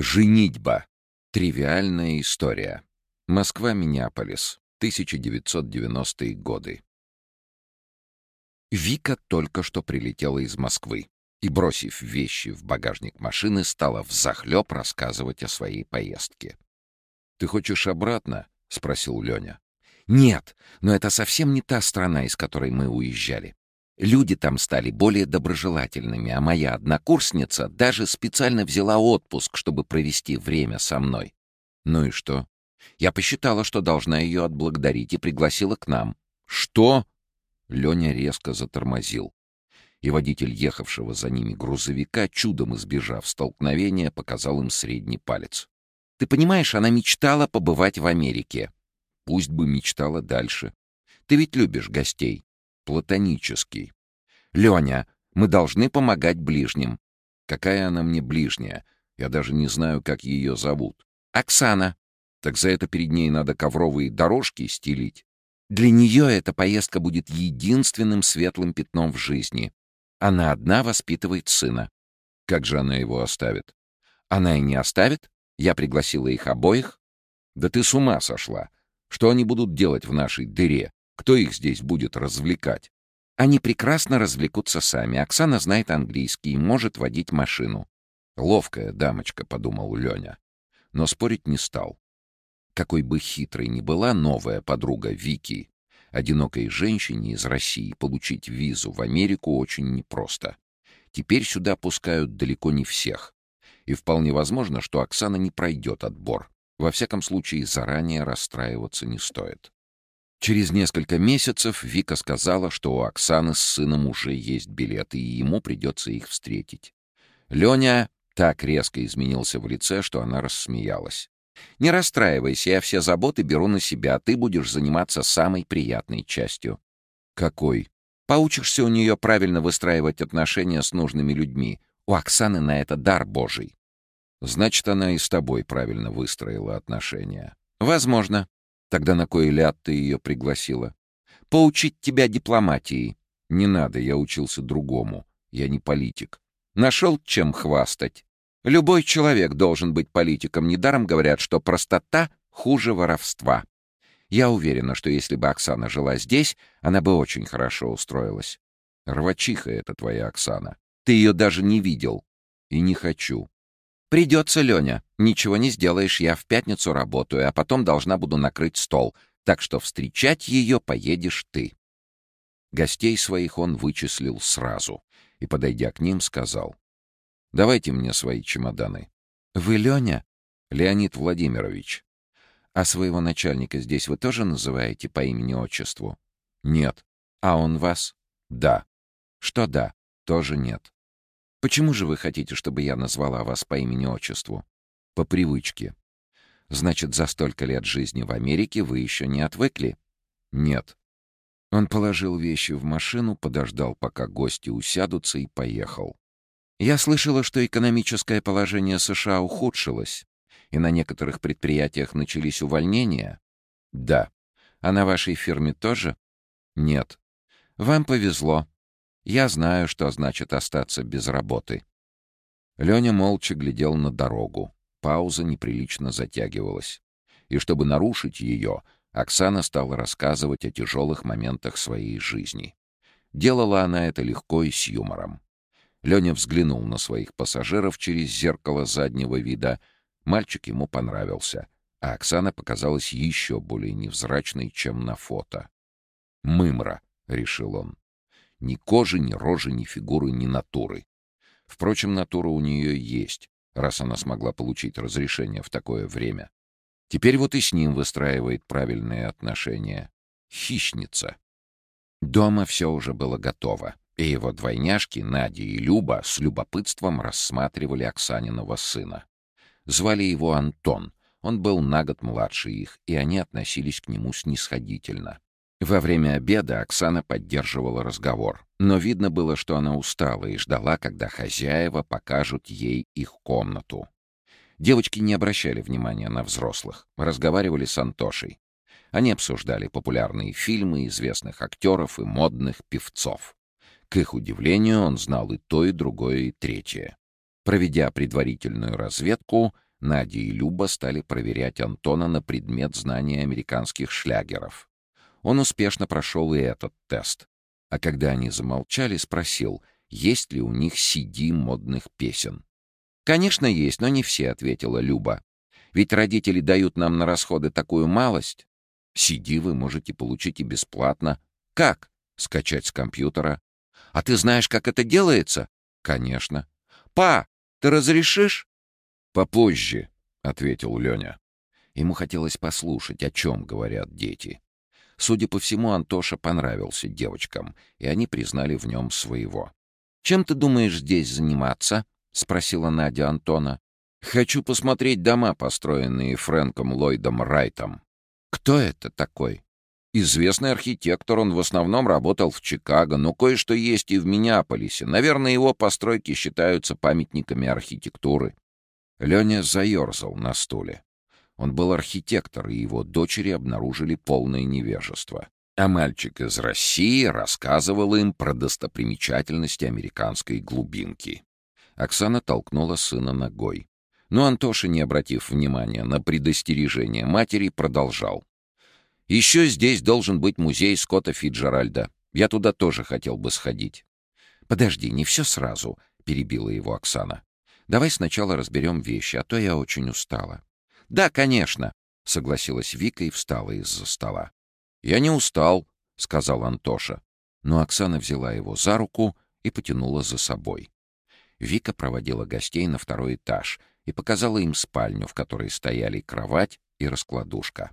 Женитьба. Тривиальная история. Москва-Миннеаполис. 1990-е годы. Вика только что прилетела из Москвы и, бросив вещи в багажник машины, стала взахлеб рассказывать о своей поездке. «Ты хочешь обратно?» — спросил Леня. «Нет, но это совсем не та страна, из которой мы уезжали. Люди там стали более доброжелательными, а моя однокурсница даже специально взяла отпуск, чтобы провести время со мной. Ну и что? Я посчитала, что должна ее отблагодарить и пригласила к нам. Что? Леня резко затормозил. И водитель ехавшего за ними грузовика, чудом избежав столкновения, показал им средний палец. «Ты понимаешь, она мечтала побывать в Америке». «Пусть бы мечтала дальше. Ты ведь любишь гостей платонический. «Леня, мы должны помогать ближним». «Какая она мне ближняя? Я даже не знаю, как ее зовут». «Оксана». «Так за это перед ней надо ковровые дорожки стелить». «Для нее эта поездка будет единственным светлым пятном в жизни. Она одна воспитывает сына». «Как же она его оставит?» «Она и не оставит. Я пригласила их обоих». «Да ты с ума сошла! Что они будут делать в нашей дыре? Кто их здесь будет развлекать? Они прекрасно развлекутся сами. Оксана знает английский и может водить машину. Ловкая дамочка, — подумал Леня. Но спорить не стал. Какой бы хитрой ни была новая подруга Вики, одинокой женщине из России получить визу в Америку очень непросто. Теперь сюда пускают далеко не всех. И вполне возможно, что Оксана не пройдет отбор. Во всяком случае, заранее расстраиваться не стоит. Через несколько месяцев Вика сказала, что у Оксаны с сыном уже есть билеты, и ему придется их встретить. Леня так резко изменился в лице, что она рассмеялась. «Не расстраивайся, я все заботы беру на себя, ты будешь заниматься самой приятной частью». «Какой?» «Поучишься у нее правильно выстраивать отношения с нужными людьми. У Оксаны на это дар Божий». «Значит, она и с тобой правильно выстроила отношения». «Возможно. Тогда на кой ляд ты ее пригласила? Поучить тебя дипломатии. Не надо, я учился другому. Я не политик. Нашел чем хвастать. Любой человек должен быть политиком. Недаром говорят, что простота хуже воровства. Я уверена, что если бы Оксана жила здесь, она бы очень хорошо устроилась. Рвачиха это твоя Оксана. Ты ее даже не видел. И не хочу. «Придется, Леня. Ничего не сделаешь, я в пятницу работаю, а потом должна буду накрыть стол, так что встречать ее поедешь ты». Гостей своих он вычислил сразу и, подойдя к ним, сказал. «Давайте мне свои чемоданы». «Вы Леня?» «Леонид Владимирович». «А своего начальника здесь вы тоже называете по имени-отчеству?» «Нет». «А он вас?» «Да». «Что да?» «Тоже нет». Почему же вы хотите, чтобы я назвала вас по имени-отчеству? По привычке. Значит, за столько лет жизни в Америке вы еще не отвыкли? Нет. Он положил вещи в машину, подождал, пока гости усядутся, и поехал. Я слышала, что экономическое положение США ухудшилось, и на некоторых предприятиях начались увольнения. Да. А на вашей фирме тоже? Нет. Вам повезло. Я знаю, что значит остаться без работы». Леня молча глядел на дорогу. Пауза неприлично затягивалась. И чтобы нарушить ее, Оксана стала рассказывать о тяжелых моментах своей жизни. Делала она это легко и с юмором. Леня взглянул на своих пассажиров через зеркало заднего вида. Мальчик ему понравился, а Оксана показалась еще более невзрачной, чем на фото. «Мымра», — решил он. Ни кожи, ни рожи, ни фигуры, ни натуры. Впрочем, натура у нее есть, раз она смогла получить разрешение в такое время. Теперь вот и с ним выстраивает правильные отношения. Хищница. Дома все уже было готово, и его двойняшки, Надя и Люба, с любопытством рассматривали Оксаниного сына. Звали его Антон. Он был на год младше их, и они относились к нему снисходительно. Во время обеда Оксана поддерживала разговор, но видно было, что она устала и ждала, когда хозяева покажут ей их комнату. Девочки не обращали внимания на взрослых, разговаривали с Антошей. Они обсуждали популярные фильмы, известных актеров и модных певцов. К их удивлению, он знал и то, и другое, и третье. Проведя предварительную разведку, Надя и Люба стали проверять Антона на предмет знания американских шлягеров. Он успешно прошел и этот тест. А когда они замолчали, спросил, есть ли у них CD модных песен. «Конечно, есть, но не все», — ответила Люба. «Ведь родители дают нам на расходы такую малость. CD вы можете получить и бесплатно. Как? Скачать с компьютера. А ты знаешь, как это делается? Конечно. Па, ты разрешишь? Попозже, ответил Леня. Ему хотелось послушать, о чем говорят дети. Судя по всему, Антоша понравился девочкам, и они признали в нем своего. «Чем ты думаешь здесь заниматься?» — спросила Надя Антона. «Хочу посмотреть дома, построенные Фрэнком Ллойдом Райтом». «Кто это такой?» Известный архитектор, он в основном работал в Чикаго, но кое-что есть и в Миннеаполисе. Наверное, его постройки считаются памятниками архитектуры. Леня заерзал на стуле. Он был архитектор, и его дочери обнаружили полное невежество. А мальчик из России рассказывал им про достопримечательности американской глубинки. Оксана толкнула сына ногой. Но Антоша, не обратив внимания на предостережение матери, продолжал. Еще здесь должен быть музей Скотта Фиджеральда. Я туда тоже хотел бы сходить. Подожди, не все сразу, перебила его Оксана. Давай сначала разберем вещи, а то я очень устала. Да, конечно, согласилась Вика и встала из-за стола. Я не устал, сказал Антоша. Но Оксана взяла его за руку и потянула за собой. Вика проводила гостей на второй этаж и показала им спальню, в которой стояли кровать и раскладушка.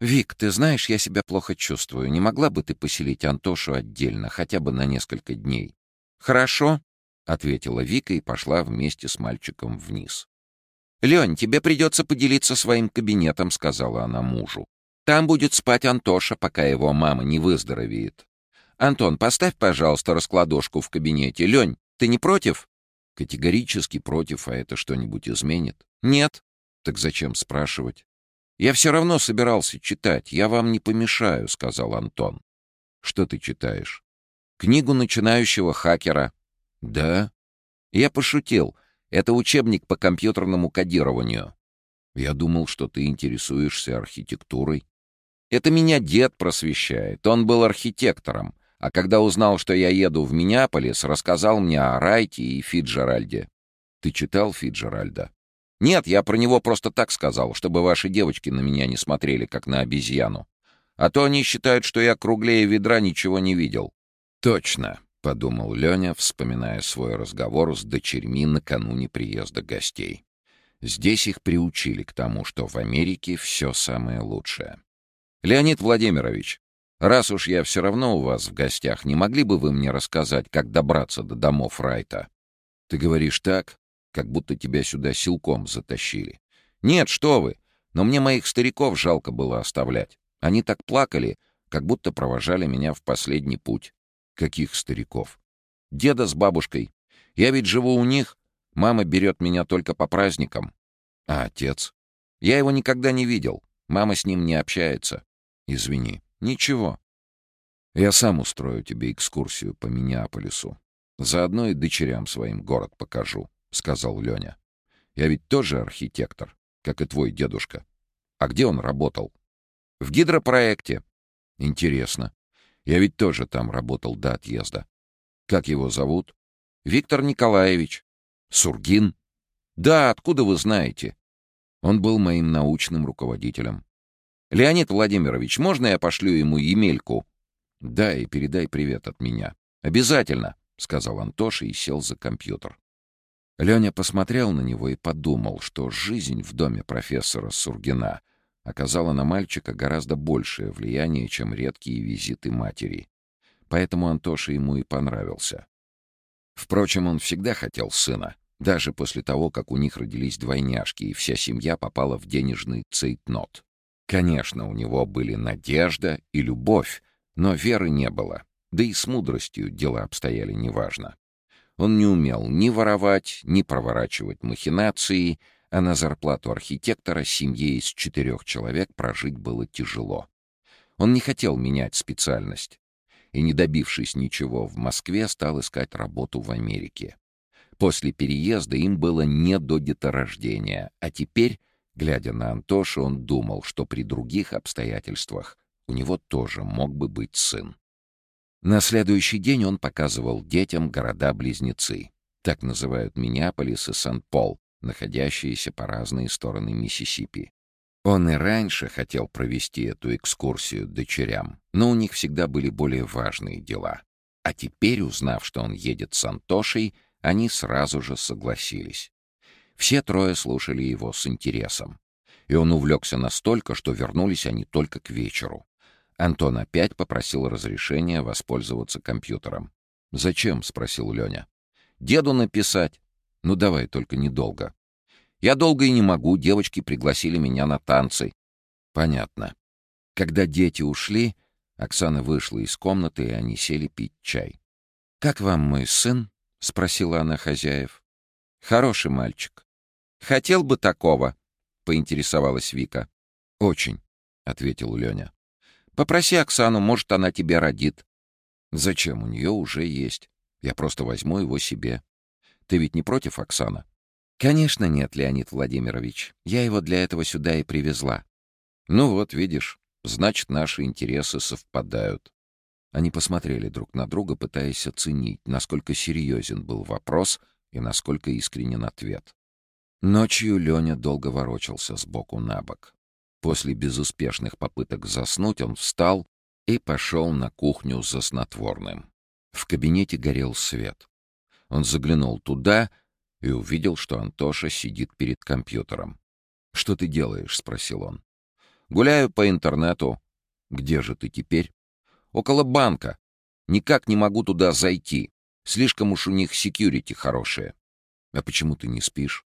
«Вик, ты знаешь, я себя плохо чувствую. Не могла бы ты поселить Антошу отдельно, хотя бы на несколько дней?» «Хорошо», — ответила Вика и пошла вместе с мальчиком вниз. «Лень, тебе придется поделиться своим кабинетом», — сказала она мужу. «Там будет спать Антоша, пока его мама не выздоровеет. Антон, поставь, пожалуйста, раскладушку в кабинете. Лень, ты не против?» «Категорически против, а это что-нибудь изменит?» «Нет». «Так зачем спрашивать?» «Я все равно собирался читать. Я вам не помешаю», — сказал Антон. «Что ты читаешь?» «Книгу начинающего хакера». «Да?» «Я пошутил. Это учебник по компьютерному кодированию». «Я думал, что ты интересуешься архитектурой». «Это меня дед просвещает. Он был архитектором. А когда узнал, что я еду в Миннеаполис, рассказал мне о Райте и Фиджеральде». «Ты читал Фиджеральда?» Нет, я про него просто так сказал, чтобы ваши девочки на меня не смотрели, как на обезьяну. А то они считают, что я круглее ведра ничего не видел. Точно, — подумал Леня, вспоминая свой разговор с дочерьми накануне приезда гостей. Здесь их приучили к тому, что в Америке все самое лучшее. «Леонид Владимирович, раз уж я все равно у вас в гостях, не могли бы вы мне рассказать, как добраться до домов Райта?» «Ты говоришь так, как будто тебя сюда силком затащили. Нет, что вы! Но мне моих стариков жалко было оставлять. Они так плакали, как будто провожали меня в последний путь. Каких стариков? Деда с бабушкой. Я ведь живу у них. Мама берет меня только по праздникам. А отец? Я его никогда не видел. Мама с ним не общается. Извини. Ничего. Я сам устрою тебе экскурсию по Миннеаполису. Заодно и дочерям своим город покажу. — сказал Леня. «Я ведь тоже архитектор, как и твой дедушка. А где он работал?» «В гидропроекте». «Интересно. Я ведь тоже там работал до отъезда. Как его зовут?» «Виктор Николаевич». «Сургин?» «Да, откуда вы знаете?» Он был моим научным руководителем. «Леонид Владимирович, можно я пошлю ему Емельку?» «Да, и передай привет от меня». «Обязательно», — сказал Антоша и сел за компьютер. Леня посмотрел на него и подумал, что жизнь в доме профессора Сургина оказала на мальчика гораздо большее влияние, чем редкие визиты матери. Поэтому Антоша ему и понравился. Впрочем, он всегда хотел сына, даже после того, как у них родились двойняшки, и вся семья попала в денежный цейтнот. Конечно, у него были надежда и любовь, но веры не было, да и с мудростью дела обстояли неважно. Он не умел ни воровать, ни проворачивать махинации, а на зарплату архитектора семье из четырех человек прожить было тяжело. Он не хотел менять специальность и, не добившись ничего в Москве, стал искать работу в Америке. После переезда им было не до деторождения, а теперь, глядя на Антошу, он думал, что при других обстоятельствах у него тоже мог бы быть сын. На следующий день он показывал детям города-близнецы. Так называют Миннеаполис и Сан-Пол, находящиеся по разные стороны Миссисипи. Он и раньше хотел провести эту экскурсию дочерям, но у них всегда были более важные дела. А теперь, узнав, что он едет с Антошей, они сразу же согласились. Все трое слушали его с интересом. И он увлекся настолько, что вернулись они только к вечеру. Антон опять попросил разрешения воспользоваться компьютером. «Зачем?» — спросил Леня. «Деду написать. Ну давай, только недолго. Я долго и не могу, девочки пригласили меня на танцы». «Понятно». Когда дети ушли, Оксана вышла из комнаты, и они сели пить чай. «Как вам мой сын?» — спросила она хозяев. «Хороший мальчик». «Хотел бы такого», — поинтересовалась Вика. «Очень», — ответил Леня. «Попроси Оксану, может, она тебя родит». «Зачем? У нее уже есть. Я просто возьму его себе. Ты ведь не против, Оксана?» «Конечно нет, Леонид Владимирович. Я его для этого сюда и привезла». «Ну вот, видишь, значит, наши интересы совпадают». Они посмотрели друг на друга, пытаясь оценить, насколько серьезен был вопрос и насколько искренен ответ. Ночью Леня долго ворочался с боку на бок. После безуспешных попыток заснуть он встал и пошел на кухню за снотворным. В кабинете горел свет. Он заглянул туда и увидел, что Антоша сидит перед компьютером. «Что ты делаешь?» — спросил он. «Гуляю по интернету». «Где же ты теперь?» «Около банка. Никак не могу туда зайти. Слишком уж у них секьюрити хорошее». «А почему ты не спишь?»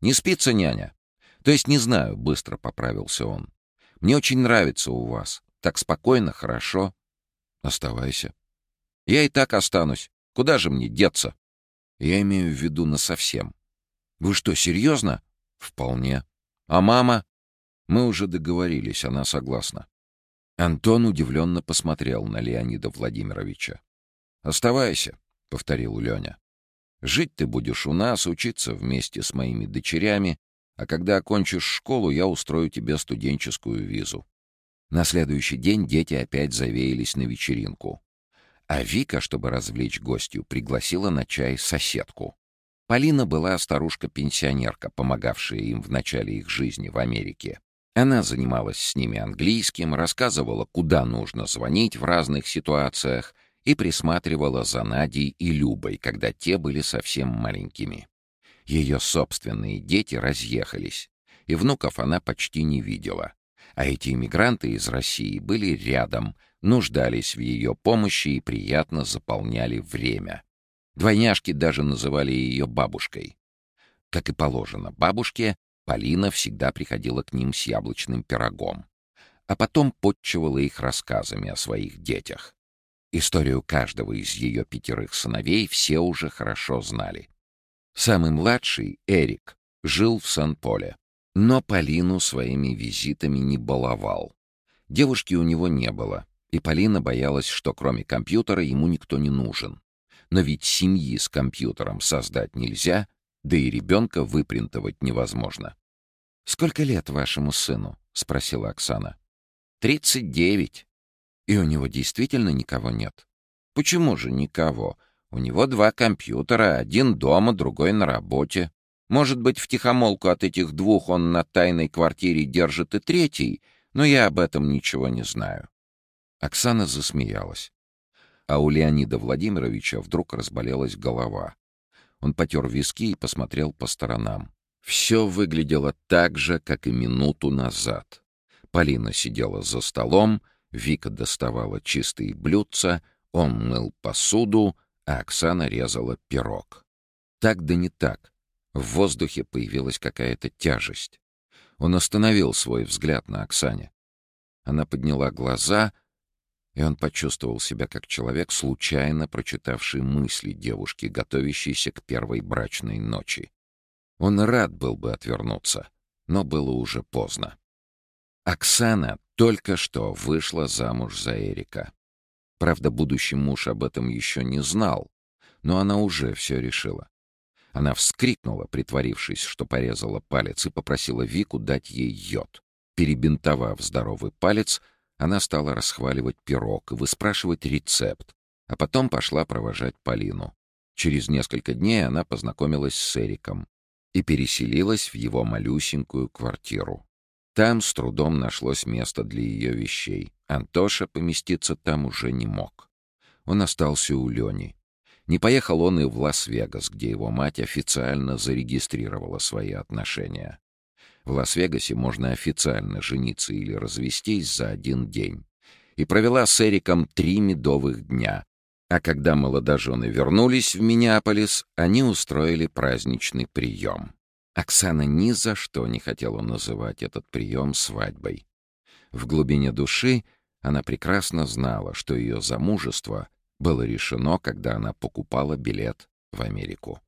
Не спится няня. То есть не знаю, быстро поправился он. Мне очень нравится у вас. Так спокойно, хорошо. Оставайся. Я и так останусь. Куда же мне деться? Я имею в виду насовсем. Вы что, серьезно? Вполне. А мама? Мы уже договорились, она согласна. Антон удивленно посмотрел на Леонида Владимировича. «Оставайся», — повторил Леня. Жить ты будешь у нас, учиться вместе с моими дочерями, а когда окончишь школу, я устрою тебе студенческую визу». На следующий день дети опять завеялись на вечеринку. А Вика, чтобы развлечь гостью, пригласила на чай соседку. Полина была старушка-пенсионерка, помогавшая им в начале их жизни в Америке. Она занималась с ними английским, рассказывала, куда нужно звонить в разных ситуациях — и присматривала за Надей и Любой, когда те были совсем маленькими. Ее собственные дети разъехались, и внуков она почти не видела. А эти иммигранты из России были рядом, нуждались в ее помощи и приятно заполняли время. Двойняшки даже называли ее бабушкой. Как и положено бабушке, Полина всегда приходила к ним с яблочным пирогом, а потом подчивала их рассказами о своих детях. Историю каждого из ее пятерых сыновей все уже хорошо знали. Самый младший, Эрик, жил в Сан-Поле, но Полину своими визитами не баловал. Девушки у него не было, и Полина боялась, что кроме компьютера ему никто не нужен. Но ведь семьи с компьютером создать нельзя, да и ребенка выпринтовать невозможно. «Сколько лет вашему сыну?» — спросила Оксана. «Тридцать девять», и у него действительно никого нет. Почему же никого? У него два компьютера, один дома, другой на работе. Может быть, втихомолку от этих двух он на тайной квартире держит и третий, но я об этом ничего не знаю. Оксана засмеялась. А у Леонида Владимировича вдруг разболелась голова. Он потер виски и посмотрел по сторонам. Все выглядело так же, как и минуту назад. Полина сидела за столом, Вика доставала чистые блюдца, он мыл посуду, а Оксана резала пирог. Так да не так. В воздухе появилась какая-то тяжесть. Он остановил свой взгляд на Оксане. Она подняла глаза, и он почувствовал себя как человек, случайно прочитавший мысли девушки, готовящейся к первой брачной ночи. Он рад был бы отвернуться, но было уже поздно. Оксана только что вышла замуж за Эрика. Правда, будущий муж об этом еще не знал, но она уже все решила. Она вскрикнула, притворившись, что порезала палец, и попросила Вику дать ей йод. Перебинтовав здоровый палец, она стала расхваливать пирог и выспрашивать рецепт, а потом пошла провожать Полину. Через несколько дней она познакомилась с Эриком и переселилась в его малюсенькую квартиру. Там с трудом нашлось место для ее вещей. Антоша поместиться там уже не мог. Он остался у Лени. Не поехал он и в Лас-Вегас, где его мать официально зарегистрировала свои отношения. В Лас-Вегасе можно официально жениться или развестись за один день. И провела с Эриком три медовых дня. А когда молодожены вернулись в Миннеаполис, они устроили праздничный прием. Оксана ни за что не хотела называть этот прием свадьбой. В глубине души она прекрасно знала, что ее замужество было решено, когда она покупала билет в Америку.